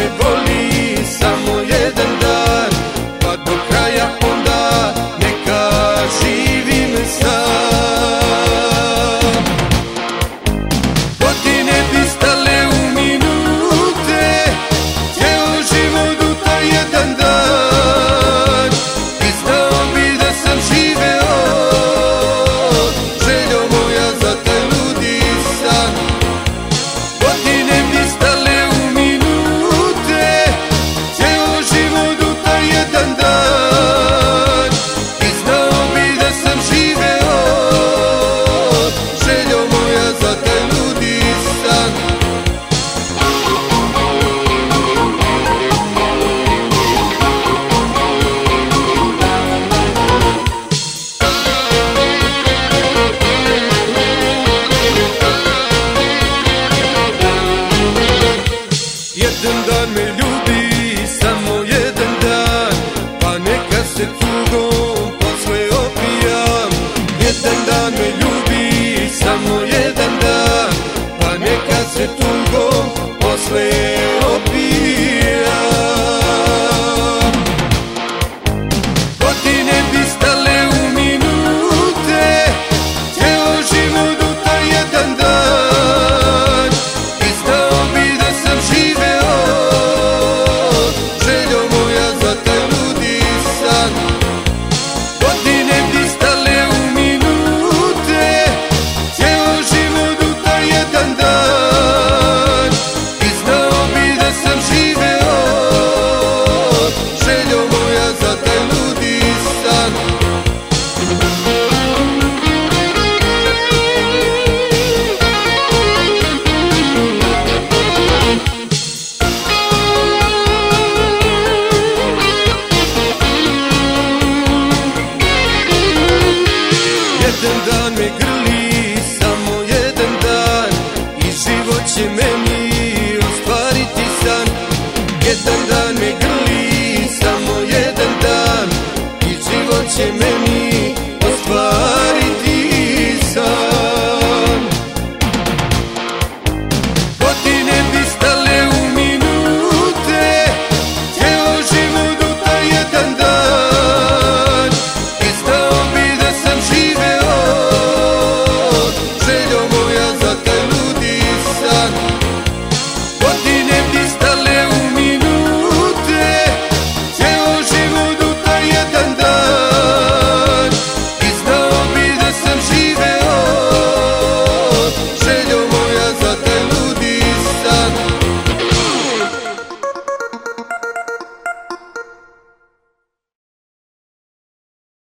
me police. da me ljubi samo jedan dan Pa neka se tugom posle opijam. Jedan dan me ljubi jedan dan me grli, samo jedan dan. I život će meni ostvariti san. Jedan dan me grli, samo jedan dan. I život će meni